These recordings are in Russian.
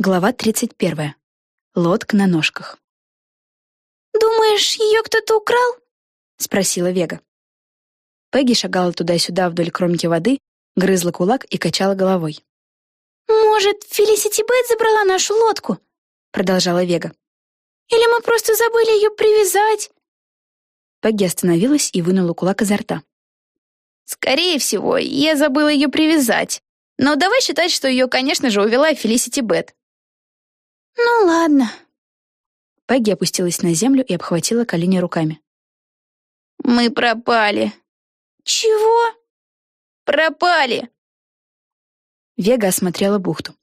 Глава 31. Лодка на ножках. «Думаешь, ее кто-то украл?» — спросила Вега. Пегги шагала туда-сюда вдоль кромки воды, грызла кулак и качала головой. «Может, Фелисити Бет забрала нашу лодку?» — продолжала Вега. «Или мы просто забыли ее привязать?» Пегги остановилась и вынула кулак изо рта. «Скорее всего, я забыла ее привязать. Но давай считать, что ее, конечно же, увела Фелисити Бет. «Ну ладно». Пегги опустилась на землю и обхватила колени руками. «Мы пропали». «Чего?» «Пропали». Вега осмотрела бухту.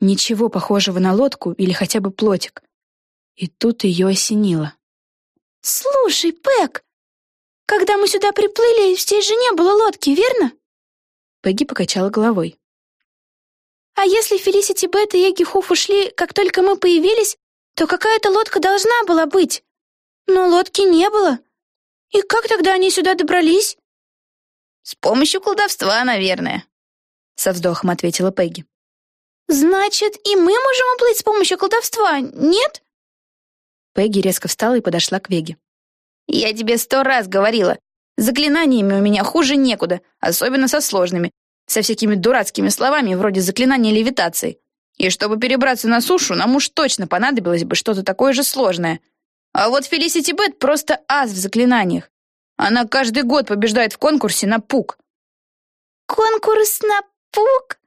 Ничего похожего на лодку или хотя бы плотик. И тут ее осенило. «Слушай, Пэг, когда мы сюда приплыли, здесь же не было лодки, верно?» Пегги покачала головой. А если Фелисити Бет и Эгги Хуф ушли, как только мы появились, то какая-то лодка должна была быть. Но лодки не было. И как тогда они сюда добрались? С помощью колдовства, наверное, со вздохом ответила Пегги. Значит, и мы можем уплыть с помощью колдовства, нет? Пегги резко встала и подошла к Веге. Я тебе сто раз говорила, заклинаниями у меня хуже некуда, особенно со сложными со всякими дурацкими словами вроде заклинания левитации. И чтобы перебраться на сушу, нам уж точно понадобилось бы что-то такое же сложное. А вот Фелисити Бет просто ас в заклинаниях. Она каждый год побеждает в конкурсе на пук. «Конкурс на пук?»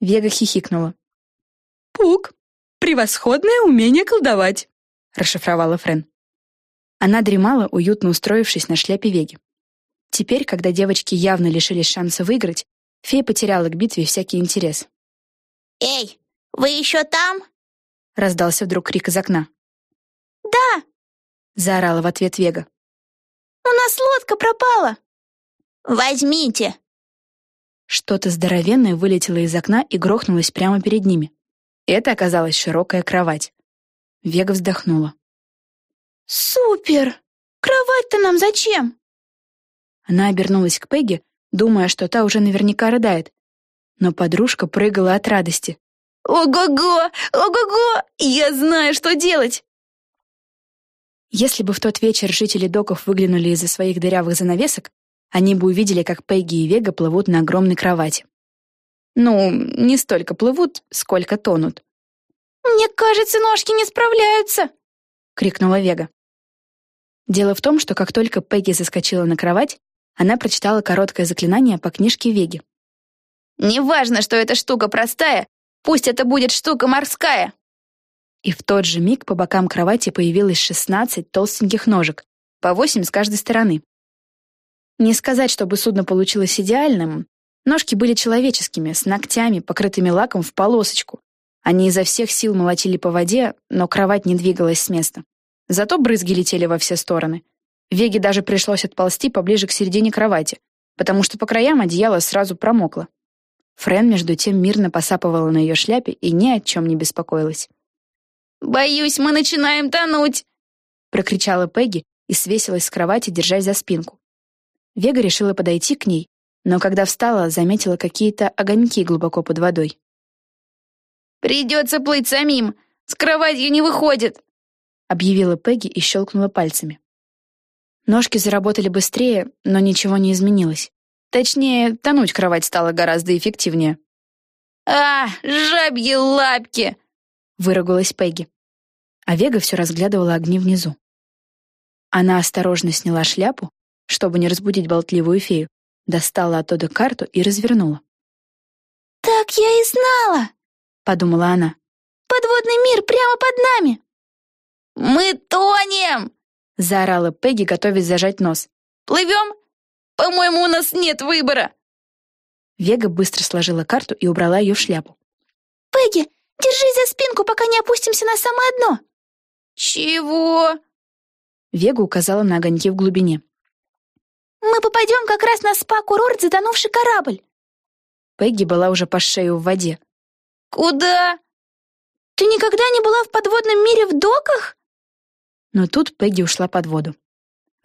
Вега хихикнула. «Пук. Превосходное умение колдовать», — расшифровала Френ. Она дремала, уютно устроившись на шляпе Веги. Теперь, когда девочки явно лишились шанса выиграть, Фея потеряла к битве всякий интерес. «Эй, вы еще там?» — раздался вдруг крик из окна. «Да!» — заорала в ответ Вега. «У нас лодка пропала!» «Возьмите!» Что-то здоровенное вылетело из окна и грохнулось прямо перед ними. Это оказалась широкая кровать. Вега вздохнула. «Супер! Кровать-то нам зачем?» Она обернулась к Пегги, думая, что та уже наверняка рыдает. Но подружка прыгала от радости. «Ого-го! Ого-го! Я знаю, что делать!» Если бы в тот вечер жители доков выглянули из-за своих дырявых занавесок, они бы увидели, как Пегги и Вега плывут на огромной кровати. Ну, не столько плывут, сколько тонут. «Мне кажется, ножки не справляются!» — крикнула Вега. Дело в том, что как только Пегги заскочила на кровать, она прочитала короткое заклинание по книжке Веги. «Неважно, что эта штука простая, пусть это будет штука морская!» И в тот же миг по бокам кровати появилось шестнадцать толстеньких ножек, по восемь с каждой стороны. Не сказать, чтобы судно получилось идеальным. Ножки были человеческими, с ногтями, покрытыми лаком в полосочку. Они изо всех сил молотили по воде, но кровать не двигалась с места. Зато брызги летели во все стороны. Веге даже пришлось отползти поближе к середине кровати, потому что по краям одеяло сразу промокло. Френ, между тем, мирно посапывала на ее шляпе и ни о чем не беспокоилась. «Боюсь, мы начинаем тонуть!» прокричала Пегги и свесилась с кровати, держась за спинку. Вега решила подойти к ней, но когда встала, заметила какие-то огоньки глубоко под водой. «Придется плыть самим! С кроватью не выходит!» объявила Пегги и щелкнула пальцами. Ножки заработали быстрее, но ничего не изменилось. Точнее, тонуть кровать стало гораздо эффективнее. «А, жабьи лапки!» — выругалась Пегги. А Вега все разглядывала огни внизу. Она осторожно сняла шляпу, чтобы не разбудить болтливую фею, достала оттуда карту и развернула. «Так я и знала!» — подумала она. «Подводный мир прямо под нами!» «Мы тонем!» — заорала Пегги, готовясь зажать нос. «Плывем? По-моему, у нас нет выбора!» Вега быстро сложила карту и убрала ее в шляпу. «Пегги, держись за спинку, пока не опустимся на самое дно!» «Чего?» Вега указала на огоньки в глубине. «Мы попадем как раз на спа-курорт, затонувший корабль!» Пегги была уже по шею в воде. «Куда?» «Ты никогда не была в подводном мире в доках?» Но тут Пегги ушла под воду.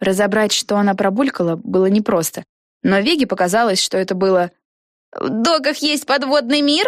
Разобрать, что она пробулькала, было непросто. Но Веге показалось, что это было... «В доках есть подводный мир?»